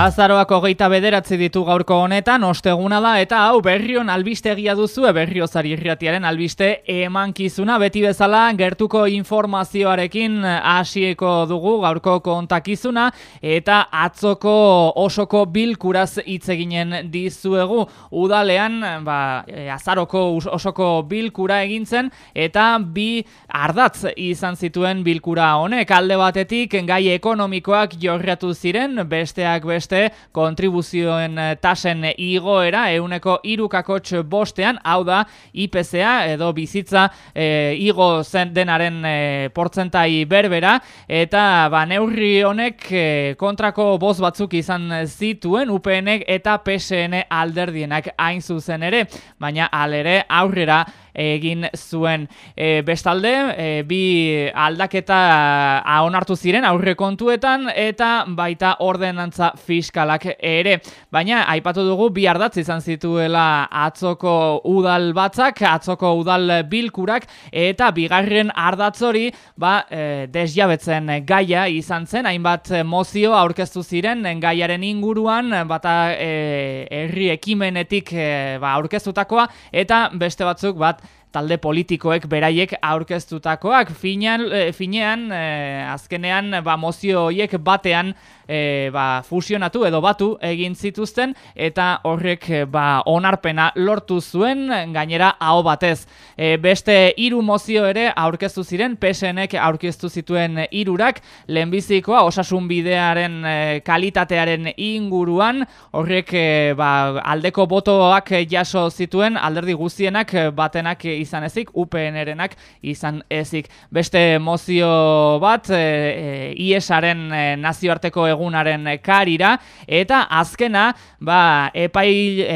Azaroak hogeita bederatzi ditu gaurko honetan, osteguna da, eta hau berrion albistegia duzu, berriozari irratiaren albiste emankizuna, beti bezala gertuko informazioarekin hasieko dugu gaurko kontakizuna, eta atzoko osoko bilkuraz hitz eginen dizuegu, udalean, ba, e, azaroko osoko bilkura egintzen, eta bi ardatz izan zituen bilkura honek, alde batetik gai ekonomikoak jorratu ziren, besteak beste, beste kontribuzioen eh, tasen igoera euneko irukakotx bostean, hau da IPCA edo bizitza e, igo zen denaren e, portzentai berbera, eta ba, neurri honek kontrako boz batzuk izan zituen UPNek eta PSN alderdienak hain zuzen ere, baina alere aurrera egin zuen. E, bestalde e, bi aldaketa onartu ziren aurre kontuetan eta baita ordenantza fiskalak ere. Baina aipatu dugu bi ardatz izan zituela atzoko udal batzak atzoko udal bilkurak eta bigarren ardatzori ba e, desjabetzen gaia izan zen. Hainbat mozio aurkeztu ziren gaiaren inguruan bata e, herri ekimenetik e, ba, aurkeztutakoa eta beste batzuk bat talde politikoek beraiek aurkeztutakoak. Finean, e, finean e, azkenean ba, mozio horiek batean e, ba, fusionatu edo batu egin zituzten eta horrek ba, onarpena lortu zuen gainera aho batez. E, beste hiru mozio ere aurkeztu ziren PSNek aurkeztu zituen hirurak lehenbizikoa osasun bidearen e, kalitatearen inguruan horrek e, ba, aldeko botoak jaso zituen alderdi guztienak batenak izan ezik, UPN-erenak izan ezik. Beste mozio bat, e, e, IESaren e, nazioarteko egunaren karira, eta azkena, ba, epai,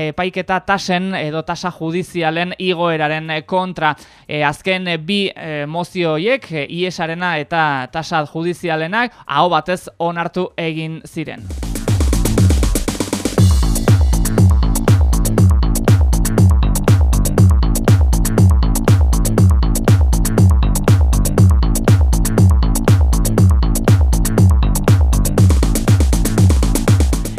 epaiketa tasen edo tasa judizialen igoeraren kontra. E, azken bi e, mozioiek, e, IESarena eta tasa judizialenak, hau batez onartu egin ziren.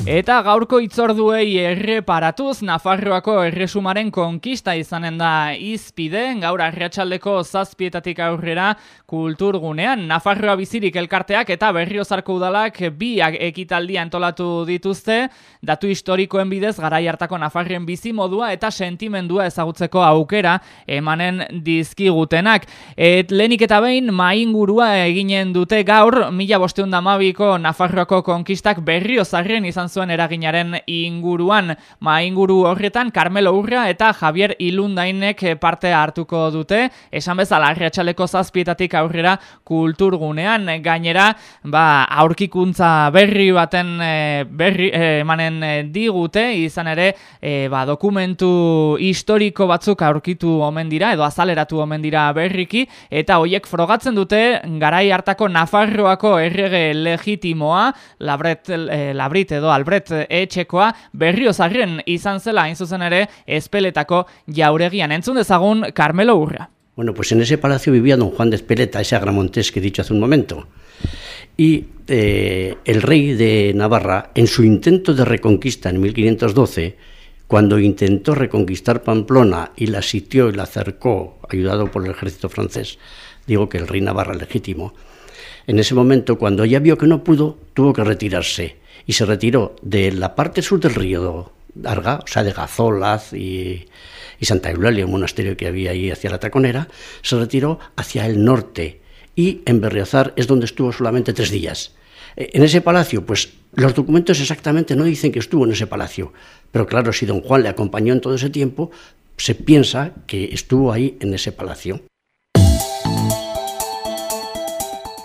Eta gaurko itzorduei erreparatuz, Nafarroako erresumaren konkista izanen da izpide, gaur arratsaldeko zazpietatik aurrera kulturgunean. Nafarroa bizirik elkarteak eta berriozarko udalak biak ekitaldia entolatu dituzte, datu historikoen bidez garai hartako Nafarren bizi modua eta sentimendua ezagutzeko aukera emanen dizkigutenak. Et lenik eta behin maingurua eginen dute gaur, mila bosteunda mabiko Nafarroako konkistak berriozarren izan zuen eraginaren inguruan. Ma inguru horretan Carmelo Urra eta Javier Ilundainek parte hartuko dute. Esan bezala arratsaleko zazpietatik aurrera kulturgunean gainera ba, aurkikuntza berri baten e, berri e, emanen digute izan ere e, ba, dokumentu historiko batzuk aurkitu omen dira edo azaleratu omen dira berriki eta hoiek frogatzen dute garai hartako Nafarroako errege legitimoa labret, labrit edo Albret etxekoa berrio zarren izan zela hain ere espeletako jauregian. Entzun dezagun Carmelo Urra. Bueno, pues en ese palacio vivía don Juan de Espeleta, ese agramontés que he dicho hace un momento. Y eh, el rey de Navarra, en su intento de reconquista en 1512, cuando intentó reconquistar Pamplona y la sitió y la cercó, ayudado por el ejército francés, digo que el rey Navarra legítimo, en ese momento, cuando ya vio que no pudo, tuvo que retirarse y se retiró de la parte sur del río Arga, o sea, de Gazolaz y, Santa Eulalia, un monasterio que había ahí hacia la Taconera, se retiró hacia el norte y en Berriozar es donde estuvo solamente tres días. E, en ese palacio, pues los documentos exactamente no dicen que estuvo en ese palacio, pero claro, si don Juan le acompañó en todo ese tiempo, se piensa que estuvo ahí en ese palacio.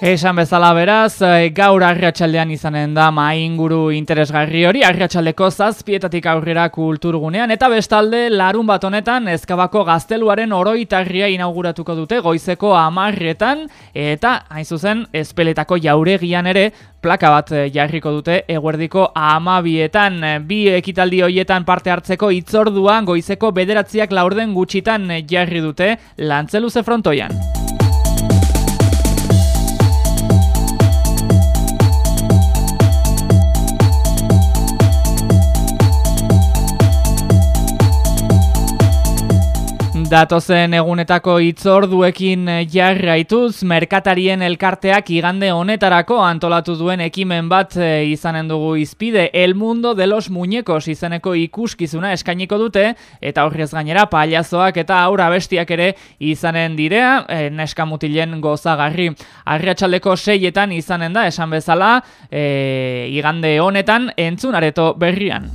Esan bezala beraz, eh, gaur arratsaldean izanen da inguru interesgarri hori, arratsaldeko zazpietatik aurrera kulturgunean, eta bestalde larun bat honetan ezkabako gazteluaren oroitarria inauguratuko dute goizeko amarretan, eta hain zuzen ezpeletako jauregian ere plaka bat eh, jarriko dute eguerdiko amabietan, bi ekitaldi hoietan parte hartzeko itzorduan goizeko bederatziak laurden gutxitan jarri dute lantzeluze frontoian. Datozen egunetako itzorduekin jarraituz, merkatarien elkarteak igande honetarako antolatu duen ekimen bat e, izanen dugu izpide. El mundo de los muñecos izeneko ikuskizuna eskainiko dute, eta horrez gainera paliazoak eta aura bestiak ere izanen direa, e, neskamutilen gozagarri. Arriatxaldeko seietan izanen da, esan bezala, e, igande honetan entzunareto berrian.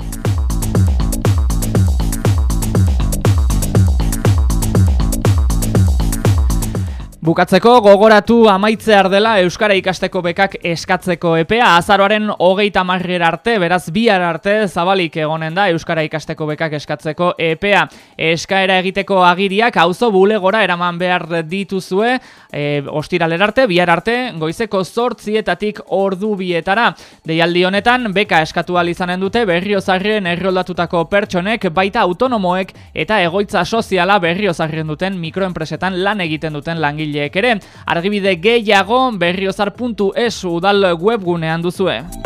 Bukatzeko gogoratu amaitzear dela Euskara ikasteko bekak eskatzeko epea. Azaroaren hogeita marrer arte, beraz bihar arte zabalik egonen da Euskara ikasteko bekak eskatzeko epea. Eskaera egiteko agiriak auzo bulegora eraman behar dituzue e, ostiraler arte, bihar arte, goizeko zortzietatik ordu bietara. Deialdi honetan, beka eskatu izanen dute berriozarrien erroldatutako pertsonek, baita autonomoek eta egoitza soziala berriozarrien duten mikroenpresetan lan egiten duten langile langileek ere. Argibide gehiago berriozar.es udal webgunean duzue.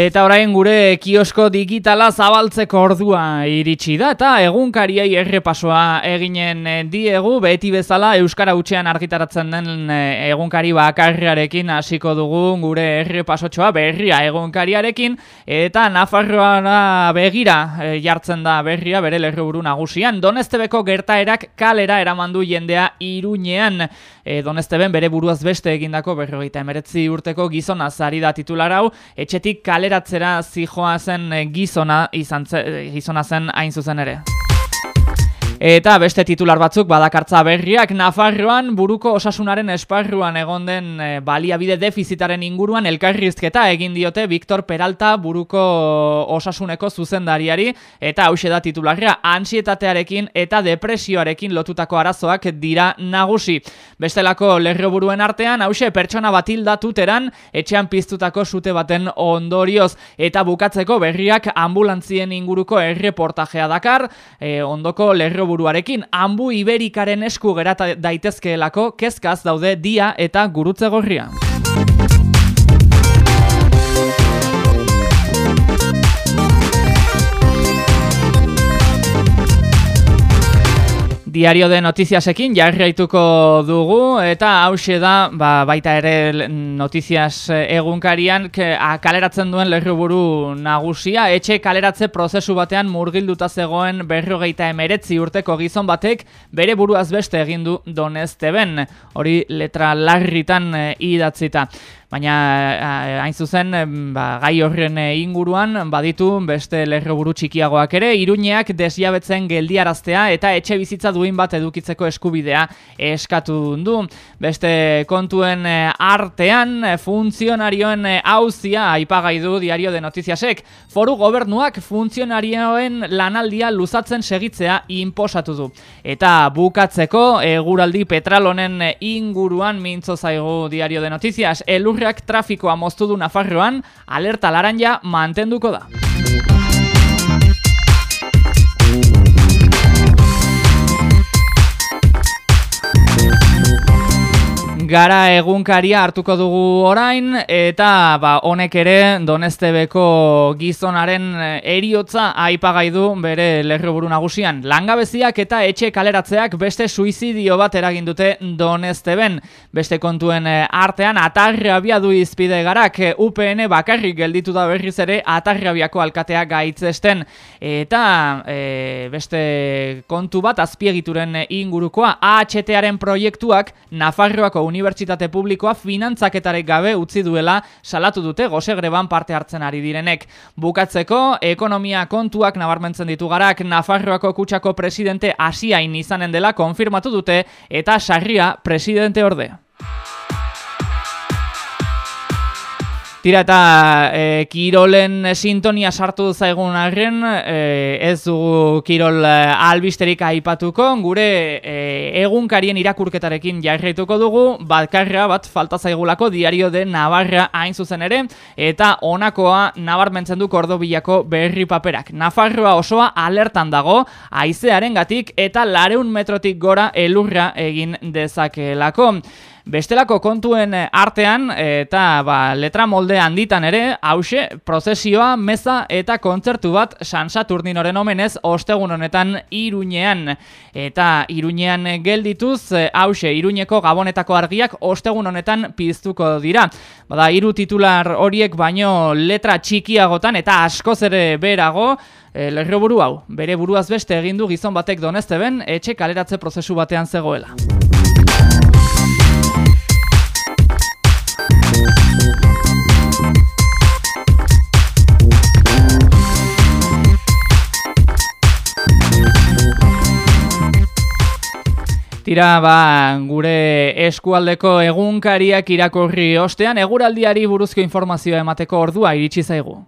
Eta orain gure kiosko digitala zabaltzeko ordua iritsi da eta egunkariei errepasoa eginen eh, diegu. Beti bezala Euskara Utxean argitaratzen den eh, egunkari bakarriarekin hasiko dugu gure errepasotxoa berria egunkariarekin. Eta Nafarroa begira eh, jartzen da berria bere lerroburu nagusian. Donestebeko gertaerak kalera eramandu jendea iruñean. E, Donesteben bere buruaz beste egindako berrogeita emeretzi urteko gizona zari da titular hau. Etxetik kalera kaleratzera zijoa zen eh, gizona izan eh, gizona zen hain zuzen ere. Eta beste titular batzuk badakartza berriak Nafarroan buruko osasunaren esparruan egon den e, baliabide defizitaren inguruan elkarrizketa egin diote Victor Peralta buruko osasuneko zuzendariari eta hause da titularra ansietatearekin eta depresioarekin lotutako arazoak dira nagusi. Bestelako lerroburuen artean hause pertsona bat hildatuteran etxean piztutako sute baten ondorioz eta bukatzeko berriak ambulantzien inguruko erreportajea dakar e, ondoko lerro buruarekin ambu iberikaren esku gerata daitezkeelako kezkaz daude dia eta gurutze gorria. Diario de Notiziasekin jarraituko dugu eta hause da ba, baita ere Notizias egunkarian ke, a, kaleratzen duen lerruburu nagusia. Etxe kaleratze prozesu batean murgilduta zegoen berrogeita emeretzi urteko gizon batek bere buruaz beste egindu donezte ben. Hori letra larritan e, idatzita. Baina eh, hain zuzen ba, gai horren eh, inguruan baditu beste lerroburu txikiagoak ere iruñeak desjabetzen geldiaraztea eta etxe bizitza duin bat edukitzeko eskubidea eskatu du. Beste kontuen eh, artean funtzionarioen hauzia aipagai du diario de notiziasek. Foru gobernuak funtzionarioen lanaldia luzatzen segitzea inposatu du. Eta bukatzeko eguraldi petralonen inguruan mintzo zaigu diario de notizias. Elur Lurrak trafikoa moztu du Nafarroan, alerta laranja mantenduko da. Gara egunkaria hartuko dugu orain eta ba honek ere Donestebeko gizonaren eh, eriotza aipagai du bere lerroburu nagusian. Langabeziak eta etxe kaleratzeak beste suizidio bat eragin dute Donesteben. Beste kontuen eh, artean atarrabia du izpide garak UPN bakarrik gelditu da berriz ere atarrabiako alkatea gaitzesten eta e, beste kontu bat azpiegituren ingurukoa AHTaren proiektuak Nafarroako uni unibertsitate publikoa finantzaketarek gabe utzi duela salatu dute gosegreban parte hartzen ari direnek. Bukatzeko, ekonomia kontuak nabarmentzen ditu garak Nafarroako kutsako presidente asiain izanen dela konfirmatu dute eta sarria presidente orde. Tira eta e, Kirolen sintonia sartu zaigun arren, e, ez du Kirol albisterik aipatuko, gure e, egunkarien irakurketarekin jarraituko dugu, batkarra bat falta zaigulako diario de Navarra hain zuzen ere, eta honakoa nabarmentzen du kordobilako berri paperak. Nafarroa osoa alertan dago, aizearen gatik eta lareun metrotik gora elurra egin dezakelako. Bestelako kontuen eh, artean eta ba, letra molde handitan ere, hause, prozesioa, meza eta kontzertu bat San Saturninoren omenez ostegun honetan Iruñean. Eta Iruñean geldituz, eh, hause, Iruñeko gabonetako argiak ostegun honetan piztuko dira. Bada, hiru titular horiek baino letra txikiagotan eta askoz ere berago, E, buru hau, bere buruaz beste egin du gizon batek donezte ben, etxe kaleratze prozesu batean zegoela. Tira, ba, gure eskualdeko egunkariak irakurri ostean, eguraldiari buruzko informazioa emateko ordua iritsi zaigu.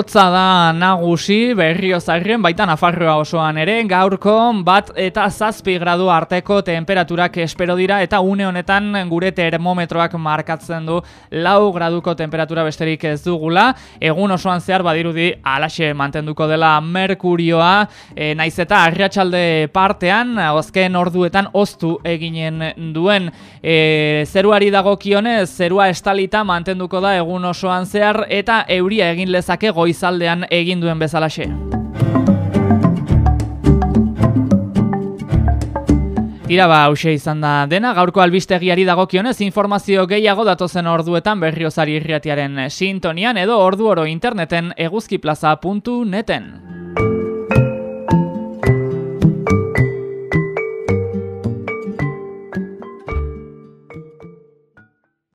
Hotza da nagusi berrio zarren, baita Nafarroa osoan ere, gaurko bat eta zazpi gradu arteko temperaturak espero dira, eta une honetan gure termometroak markatzen du. Lau graduko temperatura besterik ez dugula, egun osoan zehar badirudi alaxe mantenduko dela Merkurioa, e, naiz eta arriatxalde partean, azken orduetan oztu eginen duen. E, zeruari dagokionez, zerua estalita mantenduko da egun osoan zehar, eta euria egin lezak dezake goizaldean egin duen bezalaxe. Tira ba, hause izan da dena, gaurko albistegiari dagokionez informazio gehiago datozen orduetan berriozari irriatiaren sintonian edo ordu oro interneten eguzkiplaza.neten.